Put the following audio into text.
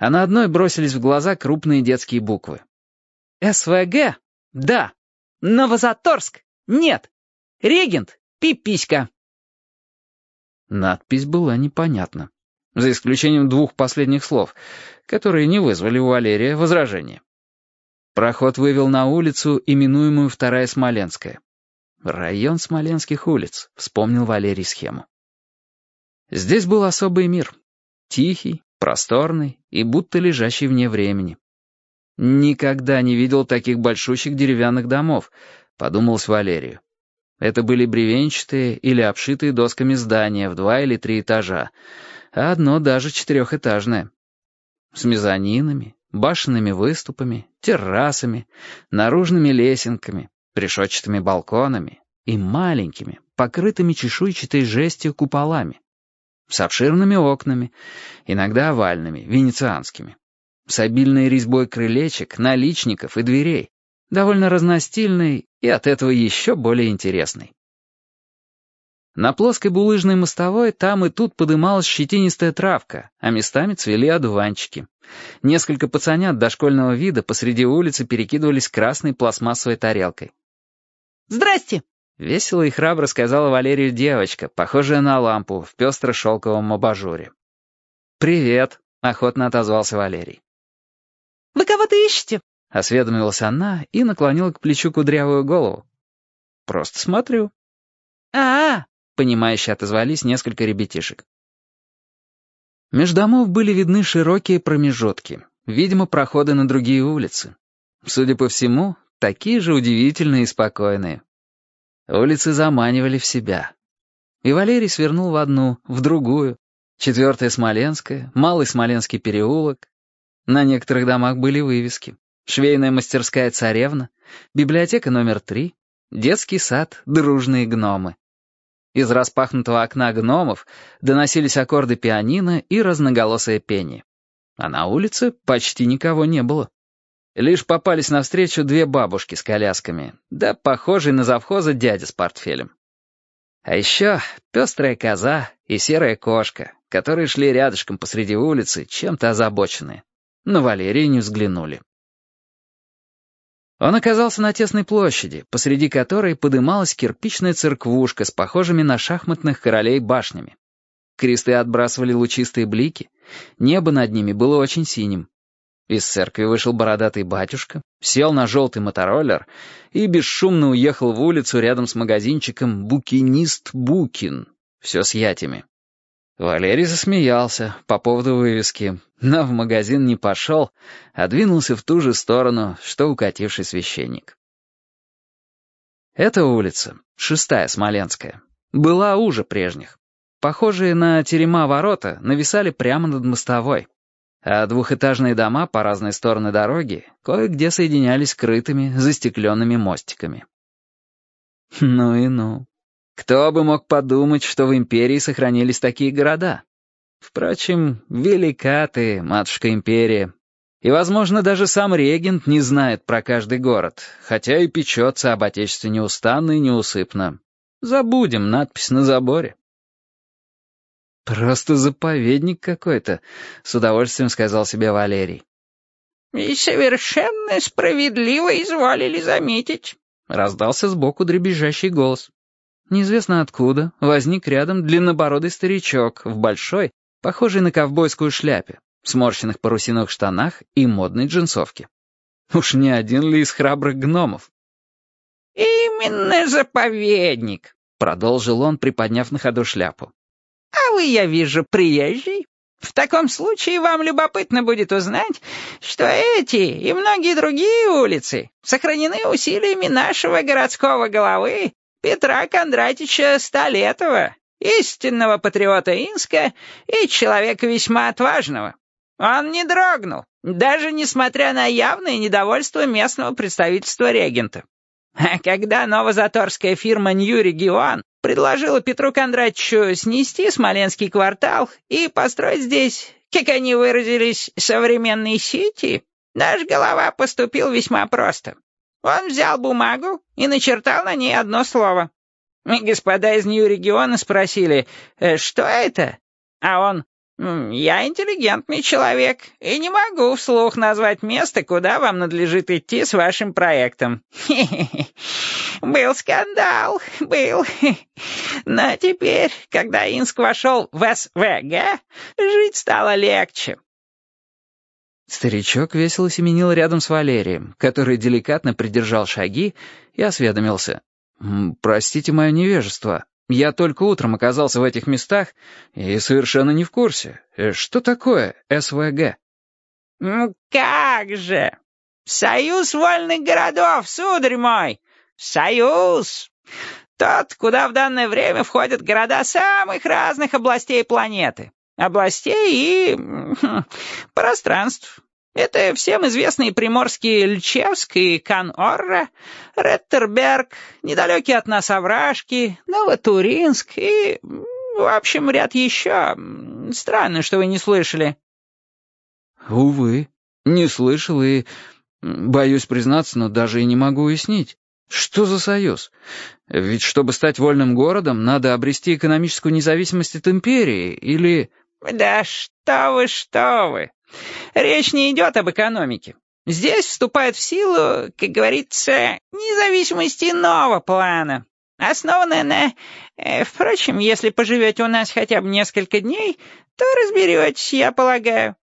а на одной бросились в глаза крупные детские буквы. «СВГ? Да. Новозаторск? Нет. Регент? Пиписька». Надпись была непонятна, за исключением двух последних слов, которые не вызвали у Валерия возражения. Проход вывел на улицу, именуемую Вторая Смоленская. Район Смоленских улиц, вспомнил Валерий схему. Здесь был особый мир. Тихий, просторный и будто лежащий вне времени. Никогда не видел таких большущих деревянных домов, подумалось Валерию. Это были бревенчатые или обшитые досками здания в два или три этажа, а одно даже четырехэтажное. С мезонинами, башенными выступами, террасами, наружными лесенками, решетчатыми балконами и маленькими, покрытыми чешуйчатой жестью куполами. С обширными окнами, иногда овальными, венецианскими. С обильной резьбой крылечек, наличников и дверей, довольно разностильной и от этого еще более интересной. На плоской булыжной мостовой там и тут подымалась щетинистая травка, а местами цвели одуванчики. Несколько пацанят дошкольного вида посреди улицы перекидывались красной пластмассовой тарелкой. «Здрасте!» — весело и храбро сказала Валерию девочка, похожая на лампу в пестро-шелковом абажуре. «Привет!» — охотно отозвался Валерий. «Вы кого-то ищете?» — осведомилась она и наклонила к плечу кудрявую голову. «Просто смотрю». «А-а!» — понимающе отозвались несколько ребятишек. Между домов были видны широкие промежутки, видимо, проходы на другие улицы. Судя по всему, такие же удивительные и спокойные. Улицы заманивали в себя. И Валерий свернул в одну, в другую. Четвертая Смоленская, Малый Смоленский переулок. На некоторых домах были вывески швейная мастерская «Царевна», библиотека номер три, детский сад «Дружные гномы». Из распахнутого окна гномов доносились аккорды пианино и разноголосое пение. А на улице почти никого не было. Лишь попались навстречу две бабушки с колясками, да похожий на завхоза дядя с портфелем. А еще пестрая коза и серая кошка, которые шли рядышком посреди улицы, чем-то озабоченные. На Валерия не взглянули. Он оказался на тесной площади, посреди которой подымалась кирпичная церквушка с похожими на шахматных королей башнями. Кресты отбрасывали лучистые блики, небо над ними было очень синим. Из церкви вышел бородатый батюшка, сел на желтый мотороллер и бесшумно уехал в улицу рядом с магазинчиком «Букинист Букин», все с ятями. Валерий засмеялся по поводу вывески, но в магазин не пошел, а двинулся в ту же сторону, что укативший священник. Эта улица, шестая Смоленская, была уже прежних. Похожие на терема ворота нависали прямо над мостовой, а двухэтажные дома по разные стороны дороги кое-где соединялись крытыми, застекленными мостиками. Ну и ну. Кто бы мог подумать, что в империи сохранились такие города? Впрочем, велика ты, матушка империя. И, возможно, даже сам регент не знает про каждый город, хотя и печется об отечестве неустанно и неусыпно. Забудем надпись на заборе. «Просто заповедник какой-то», — с удовольствием сказал себе Валерий. «И совершенно справедливо изволили заметить», — раздался сбоку дребезжащий голос. Неизвестно откуда возник рядом длиннобородый старичок в большой, похожей на ковбойскую шляпе, сморщенных парусиновых штанах и модной джинсовке. Уж не один ли из храбрых гномов? «Именно заповедник», — продолжил он, приподняв на ходу шляпу. «А вы, я вижу, приезжий. В таком случае вам любопытно будет узнать, что эти и многие другие улицы сохранены усилиями нашего городского головы Петра Кондратича Столетова, истинного патриота Инска и человека весьма отважного. Он не дрогнул, даже несмотря на явное недовольство местного представительства регента. А когда новозаторская фирма «Нью Регион» предложила Петру Кондратьевичу снести Смоленский квартал и построить здесь, как они выразились, современные сети, наш голова поступил весьма просто. Он взял бумагу и начертал на ней одно слово. Господа из Нью-региона спросили, «Э, что это? А он, Я интеллигентный человек и не могу вслух назвать место, куда вам надлежит идти с вашим проектом. Был скандал, был. Но теперь, когда Инск вошел в СВГ, жить стало легче. Старичок весело семенил рядом с Валерием, который деликатно придержал шаги и осведомился. «Простите мое невежество, я только утром оказался в этих местах и совершенно не в курсе. Э, что такое СВГ? «Ну как же! Союз вольных городов, сударь мой! Союз! Тот, куда в данное время входят города самых разных областей планеты. Областей и... Пространств. Это всем известные приморские Льчевск и Кан-Орра, Реттерберг, недалекие от нас Овражки, Новотуринск и, в общем, ряд еще. Странно, что вы не слышали. Увы, не слышал и, боюсь признаться, но даже и не могу уяснить. Что за союз? Ведь чтобы стать вольным городом, надо обрести экономическую независимость от империи или... Да что вы, что вы! Речь не идет об экономике. Здесь вступает в силу, как говорится, независимость иного плана, основанная на... Э, впрочем, если поживете у нас хотя бы несколько дней, то разберетесь, я полагаю.